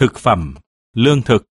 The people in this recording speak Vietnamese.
thực phẩm, lương thực.